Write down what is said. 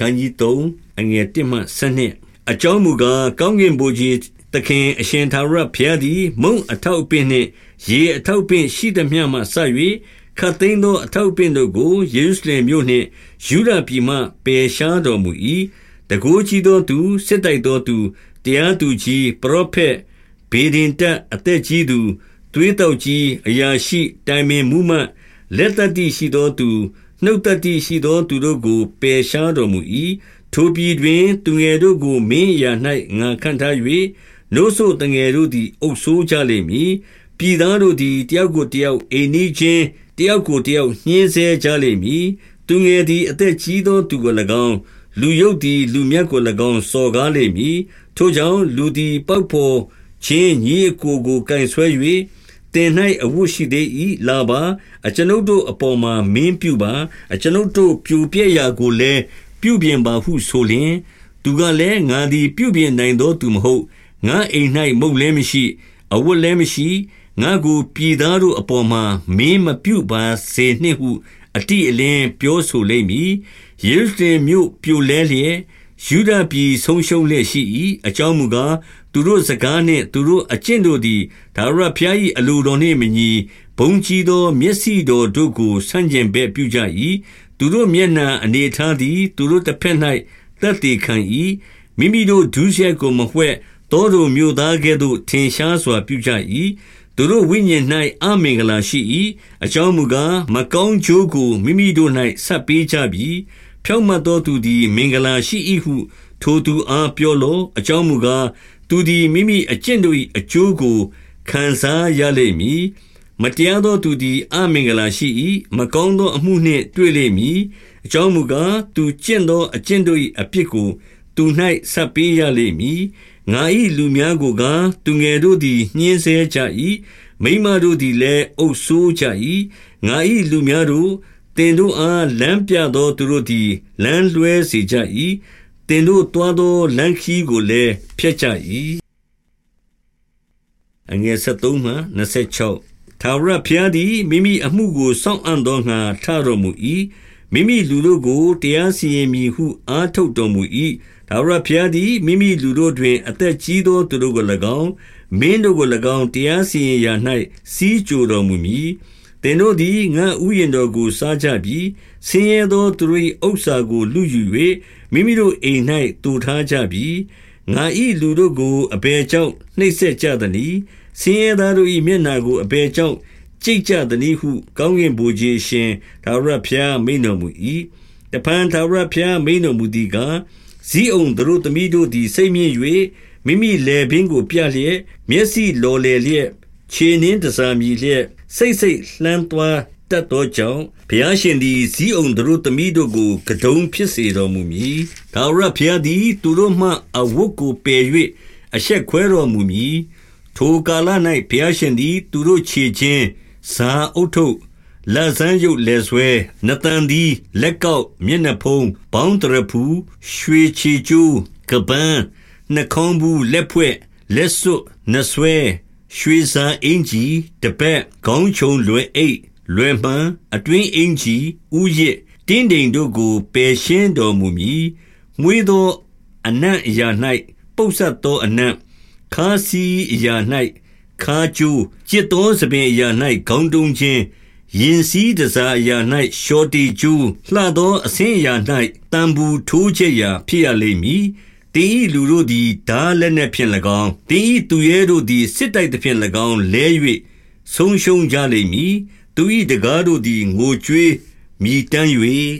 ခန်းကြီး3အငယ်1မှ7အကြောင်းမူကားကောင်းကင်ဘုရားသခင်အရှင်သာရဘုရားသည် မုံအထောက်ပင်နှင့်ရေအထောက်ပင်ရှိသည်မြမှဆ၍ခတ်သိမ်းသောအထောက်ပင်တို့ကိုယေရုရှလင်မြို့နှင့်ယူဒပြည်မှပယ်ရှားတော်မူ၏တကိုးကြီးသောသူစစ်တိုက်သောသူတရားသူကြီးပရောဖက်ဘေဒင်တက်အသက်ကြီးသူသွေးတောက်ကြီးအရာရှိတိုင်ပင်မူမှလက်တတိရှိသောသူ နှုတ်တတိရှိသောသူတို့ကိုပယ်ရှားတော်မူ၏ထိုပြည်တွင်သူငယ်တို့ကိုမင်းရာ၌ငါခန့်ထား၍နို့ဆိုတငယ်တို့သည်အုပ်ဆိုးကြလိမ့်မည်ပြည်သားတို့သည်တယောက်ကိုတယောက်အိမ်နီးချင်းတယောက်ကိုတယောက်ညှင်းဆဲကြလိမ့်မည်သူငယ်သည်အသက်ကြီးသောသူကို၎င်းလူယုတ်သည်လူမြတ်ကို၎င်းစော်ကားလိမ့်မည်ထိုကြောင့်လူသည်ပောက်ဖို့ချင်းညီကိုကိုကင်ဆွဲ၍ တင်၌အဝတ်ရှိသေး၏လာပါ အကျွန်ုပ်တို့အပေါ်မှာမင်းပြုပါ အကျွန်ုပ်တို့ပြူပြက်ရာကိုလည်းပြုပြင်ပါဟုဆိုလျင်သူကလည်းငါသည်ပြုပြင်နိုင်သောသူမဟုတ်ငါအိမ်၌မုတ်လည်းမရှိ အဝတ်လည်းမရှိငါကိုပြည်သားတို့အပေါ်မှာမင်းမပြုပါစေနှင့်ဟု အတိအလင်းပြောဆိုလိမ့်မည်ယေရုရှလင်မြို့ပြိုလဲလျက် ယူဒပြည်ဆုံးရှုံးလျက်ရှိ၏အကြောင်းမူကားသူတို့စကားနှင့်သူတို့အကျင့်တို့သည်ဒါရဖျား၏အလိုတော်နှင့်မညီဘုံကြီးသော မျက်စိတော်တို့ကိုဆန့်ကျင်ဘက်ပြုကြ၏သူတို့မျက်နှာအနေထားသည် သူတို့တစ်ဖက်၌တက်တည်ခံ၏မိမိတို့ဒုစရိုက်ကိုမဝှက်တောတို့မြို့သားကဲ့သို့ထင်ရှားစွာပြုကြ၏သူတို့ဝိညာဉ်၌အမင်္ဂလာရှိ၏အကြောင်းမူကားမကောင်းကျိုးကိုမိမိတို့၌ဆက်ပေးကြပြီ ဖြောင့်မတ်သောသူသည် မင်္ဂလာရှိ၏ဟု ထိုသူအားပြောလော့ အကြောင်းမူကား သူသည် မိမိအကျင့်တို့၏အကျိုးကို ခံစားရလိမ့်မည် မတရားသောသူသည် အမင်္ဂလာရှိ၏မကောင်းသောအမှုနှင့် တွေ့လိမ့်မည် အကြောင်းမူကား သူကျင့်သောအကျင့်တို့၏အပြစ်ကို သူ၌ဆက်ပေးရလိမ့်မည် ငါ၏လူများကိုကသူငယ်တို့သည် ညှင်းဆဲကြ၏မိမတို့သည်လည်း အုပ်ဆိုးကြ၏ငါ၏လူများတို့တ င်တို့အားလမ်းပြသောသူတို့သည် လမ်းလွှဲစေကြ၏တင်တို့တွားသောလမ်းခီးကိုလည်းဖျက်ကြ၏အငယ်73မှ26ထာဝရဘုရားသည်မိမိအမှုကိုစောင့်အံ့သောငါထတော်မူ၏မိမိလူတို့ကိုတရားစီရင်မည်ဟုအားထုတ်တော်မူ၏ထာဝရဘုရားသည်မိမိလူတို့တွင် အသက်ကြီးသောသူတို့ကို၎င်းမင်းတို့ကို၎င်းတရားစီရင်ရာ၌စီးကြိုတော်မူမည် သင်တို့သည်ငါဥယျင်တော်ကို စားကြပြီးဆင်းရဲသောသူတို့၏ဥစ္စာကိုလူယူ၍မိမိတို့အိမ်၌တူထားကြပြီးငါ၏လူတို့ကို အဘယ်ကြောင့် နှိပ်စက်ကြသနည်း ဆင်းရဲသားတို့၏မျက်နာကို အဘယ်ကြောင့် ကြိတ်ကြသနည်းဟု ကောင်းကင်ဘုရားရှင်သာရဘုရား မိန်တော်မူ၏တပန်သာရဘုရား မိန်တော်မူသည်ကားဇီးအောင်တို့သမီးတို့သည် စိတ်မြင့်၍မိမိလေပင်ကို ပြလျက် မျက်စိလော်လေလျက် ခြေနှင်းတစားမြည်လျက် စိတ်စိတ်လှမ်းသွားတတ်သောကြောင့်ဘုရားရှင်သည်ဇီးအောင်တို့သမီးတို့ကိုကတုံဖြစ်စေတော်မူမည်။ဒါဝရဘုရားသည်သူတို့မှအဝတ်ကိုပယ်၍အဆက်ခွဲတော်မူမည်။ထိုကာလ၌ဘုရားရှင်သည်သူတို့ခြေချင်းဇာအုတ်ထုတ်လက်ဆန်းရုပ်လက်ဆွဲနတန်သည်လက်ကောက်မျက်နှာဖုံးဘောင်းတရဖူရွှေချီကျိုးကပန်းနှခေါင်းဘူးလက်ဖွဲ့လက်စွပ်နှဆွဲ ရွှေစာအင်ကြီးတပက်ခေါင်းချုံလွယ်အိတ်လွယ်မှန်အတွင်းအင်ကြီးဥယစ်တင်းတိမ်တို့ကိုပယ်ရှင်းတော်မူမည်မွေးသောအနံ့အရာ၌ပုတ်ဆက်သောအနံ့ခါစီအရာ၌ခါကျိုးจิตသောစပင်အရာ၌ခေါင်းတုံးခြင်းရင်စည်းတစားအရာ၌ရှောတီကျူးလှသောအဆင်းအရာ၌တံဘူးထိုးချက်ရာဖြစ်ရလိမ့်မည် တင်းဤလူတို့သည်ဓာလက်နှင့်ဖြင့်၎င်းတင်းဤသူရဲတို့သည်စစ်တိုက်သဖြင့်၎င်းလဲ၍ဆုံးရှုံးကြလိမ့်မည်သူဤတကားတို့သည်ငိုကြွေးမြည်တမ်း၍